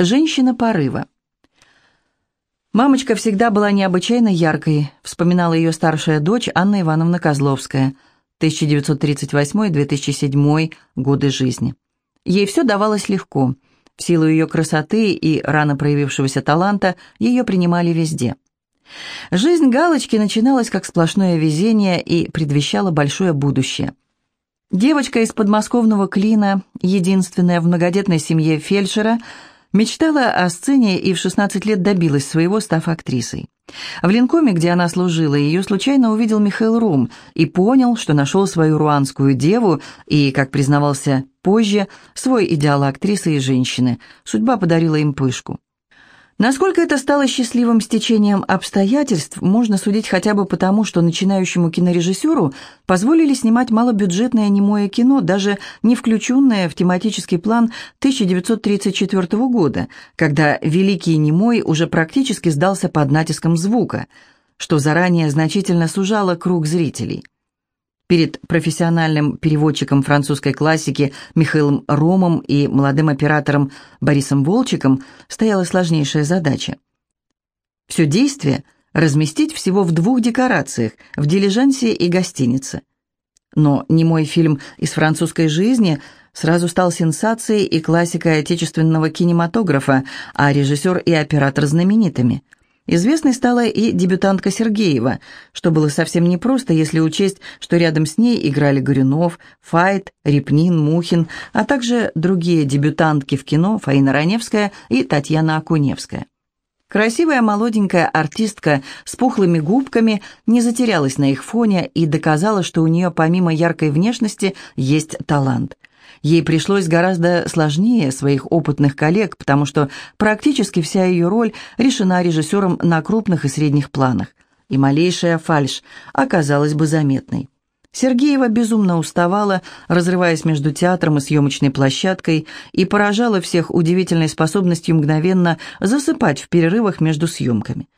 Женщина порыва. Мамочка всегда была необычайно яркой, вспоминала ее старшая дочь Анна Ивановна Козловская, 1938-2007 годы жизни. Ей все давалось легко. В силу ее красоты и рано проявившегося таланта ее принимали везде. Жизнь Галочки начиналась как сплошное везение и предвещала большое будущее. Девочка из подмосковного Клина, единственная в многодетной семье фельдшера – Мечтала о сцене и в 16 лет добилась своего, став актрисой. В Линкоме, где она служила, ее случайно увидел Михаил Рум и понял, что нашел свою руанскую деву и, как признавался позже, свой идеал актрисы и женщины. Судьба подарила им пышку. Насколько это стало счастливым стечением обстоятельств, можно судить хотя бы потому, что начинающему кинорежиссеру позволили снимать малобюджетное немое кино, даже не включенное в тематический план 1934 года, когда великий немой уже практически сдался под натиском звука, что заранее значительно сужало круг зрителей. Перед профессиональным переводчиком французской классики Михаилом Ромом и молодым оператором Борисом Волчиком стояла сложнейшая задача. Все действие разместить всего в двух декорациях, в дилижансе и гостинице. Но не мой фильм из французской жизни сразу стал сенсацией и классикой отечественного кинематографа, а режиссер и оператор знаменитыми – Известной стала и дебютантка Сергеева, что было совсем непросто, если учесть, что рядом с ней играли Горюнов, Файт, Репнин, Мухин, а также другие дебютантки в кино Фаина Раневская и Татьяна Акуневская. Красивая молоденькая артистка с пухлыми губками не затерялась на их фоне и доказала, что у нее помимо яркой внешности есть талант – Ей пришлось гораздо сложнее своих опытных коллег, потому что практически вся ее роль решена режиссером на крупных и средних планах, и малейшая фальшь оказалась бы заметной. Сергеева безумно уставала, разрываясь между театром и съемочной площадкой, и поражала всех удивительной способностью мгновенно засыпать в перерывах между съемками.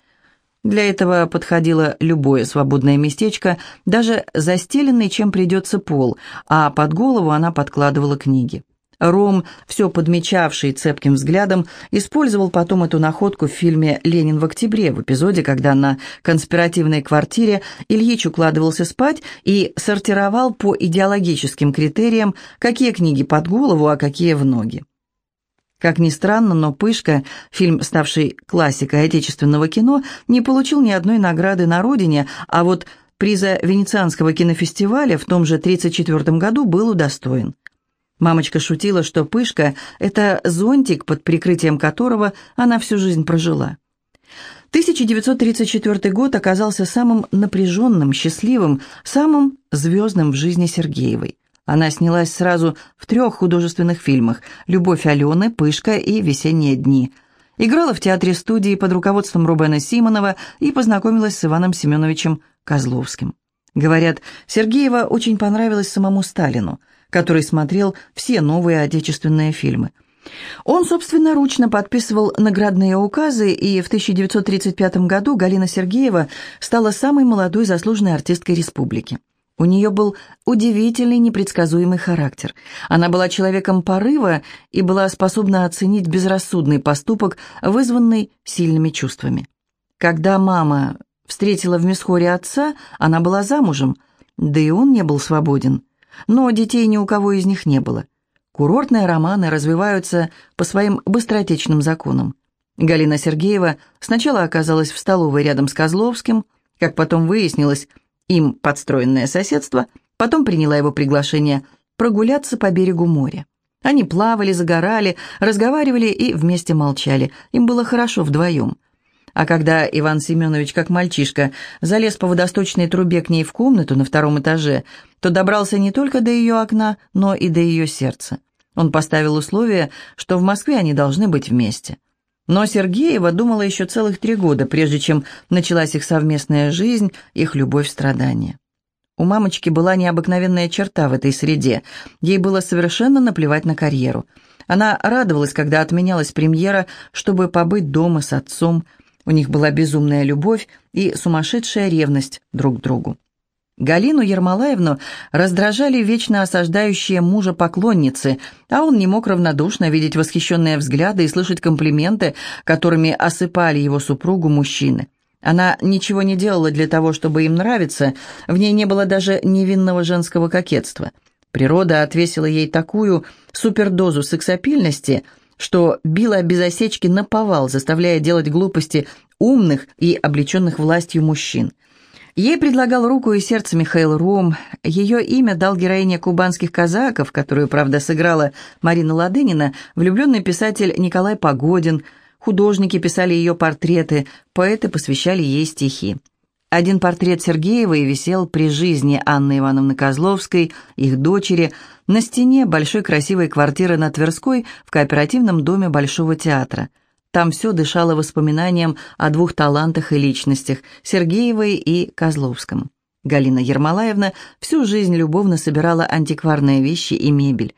Для этого подходило любое свободное местечко, даже застеленный, чем придется пол, а под голову она подкладывала книги. Ром, все подмечавший цепким взглядом, использовал потом эту находку в фильме «Ленин в октябре», в эпизоде, когда на конспиративной квартире Ильич укладывался спать и сортировал по идеологическим критериям, какие книги под голову, а какие в ноги. Как ни странно, но «Пышка», фильм, ставший классикой отечественного кино, не получил ни одной награды на родине, а вот приза Венецианского кинофестиваля в том же 1934 году был удостоен. Мамочка шутила, что «Пышка» — это зонтик, под прикрытием которого она всю жизнь прожила. 1934 год оказался самым напряженным, счастливым, самым звездным в жизни Сергеевой. Она снялась сразу в трех художественных фильмах «Любовь Алены», «Пышка» и «Весенние дни». Играла в театре-студии под руководством Рубена Симонова и познакомилась с Иваном Семеновичем Козловским. Говорят, Сергеева очень понравилась самому Сталину, который смотрел все новые отечественные фильмы. Он собственноручно подписывал наградные указы, и в 1935 году Галина Сергеева стала самой молодой заслуженной артисткой республики. У нее был удивительный непредсказуемый характер. Она была человеком порыва и была способна оценить безрассудный поступок, вызванный сильными чувствами. Когда мама встретила в Месхоре отца, она была замужем, да и он не был свободен. Но детей ни у кого из них не было. Курортные романы развиваются по своим быстротечным законам. Галина Сергеева сначала оказалась в столовой рядом с Козловским, как потом выяснилось, им подстроенное соседство, потом приняла его приглашение прогуляться по берегу моря. Они плавали, загорали, разговаривали и вместе молчали. Им было хорошо вдвоем. А когда Иван Семенович, как мальчишка, залез по водосточной трубе к ней в комнату на втором этаже, то добрался не только до ее окна, но и до ее сердца. Он поставил условие, что в Москве они должны быть вместе. Но Сергеева думала еще целых три года, прежде чем началась их совместная жизнь, их любовь-страдания. У мамочки была необыкновенная черта в этой среде. Ей было совершенно наплевать на карьеру. Она радовалась, когда отменялась премьера, чтобы побыть дома с отцом. У них была безумная любовь и сумасшедшая ревность друг к другу. Галину Ермолаевну раздражали вечно осаждающие мужа поклонницы, а он не мог равнодушно видеть восхищенные взгляды и слышать комплименты, которыми осыпали его супругу мужчины. Она ничего не делала для того, чтобы им нравиться, в ней не было даже невинного женского кокетства. Природа отвесила ей такую супердозу сексапильности, что била без осечки наповал, заставляя делать глупости умных и облеченных властью мужчин. Ей предлагал руку и сердце Михаил Ром. Ее имя дал героине кубанских казаков, которую, правда, сыграла Марина Ладынина, влюбленный писатель Николай Погодин. Художники писали ее портреты, поэты посвящали ей стихи. Один портрет Сергеевой висел при жизни Анны Ивановны Козловской, их дочери, на стене большой красивой квартиры на Тверской в кооперативном доме Большого театра – там все дышало воспоминанием о двух талантах и личностях – Сергеевой и Козловском. Галина Ермолаевна всю жизнь любовно собирала антикварные вещи и мебель.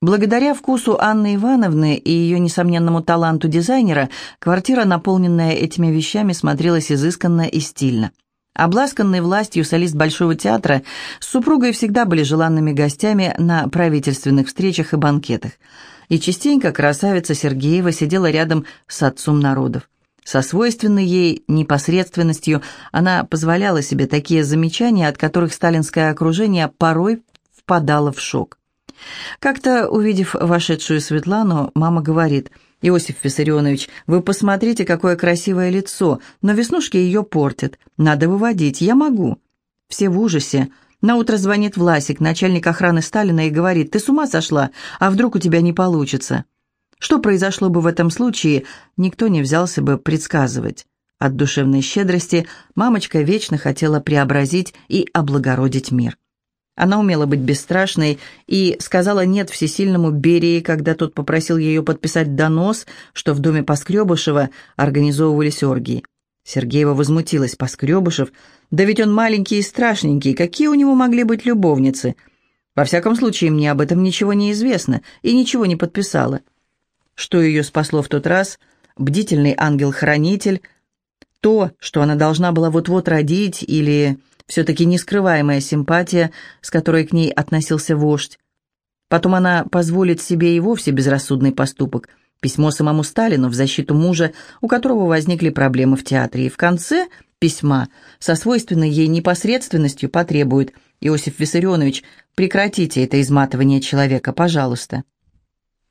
Благодаря вкусу Анны Ивановны и ее несомненному таланту дизайнера, квартира, наполненная этими вещами, смотрелась изысканно и стильно. Обласканный властью солист Большого театра с супругой всегда были желанными гостями на правительственных встречах и банкетах – и частенько красавица Сергеева сидела рядом с отцом народов. Со свойственной ей непосредственностью она позволяла себе такие замечания, от которых сталинское окружение порой впадало в шок. Как-то, увидев вошедшую Светлану, мама говорит, «Иосиф Виссарионович, вы посмотрите, какое красивое лицо, но веснушки ее портят. Надо выводить, я могу». Все в ужасе, на утро звонит Власик, начальник охраны Сталина, и говорит, «Ты с ума сошла? А вдруг у тебя не получится?» Что произошло бы в этом случае, никто не взялся бы предсказывать. От душевной щедрости мамочка вечно хотела преобразить и облагородить мир. Она умела быть бесстрашной и сказала «нет» всесильному Берии, когда тот попросил ее подписать донос, что в доме Поскребышева организовывались оргии. Сергеева возмутилась. Поскребышев да ведь он маленький и страшненький, какие у него могли быть любовницы? Во всяком случае, мне об этом ничего не известно и ничего не подписала. Что ее спасло в тот раз? Бдительный ангел-хранитель? То, что она должна была вот-вот родить, или все-таки нескрываемая симпатия, с которой к ней относился вождь? Потом она позволит себе и вовсе безрассудный поступок – Письмо самому Сталину в защиту мужа, у которого возникли проблемы в театре. И в конце письма со свойственной ей непосредственностью потребует «Иосиф Виссарионович, прекратите это изматывание человека, пожалуйста».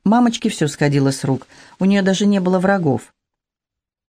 Мамочке все сходило с рук, у нее даже не было врагов.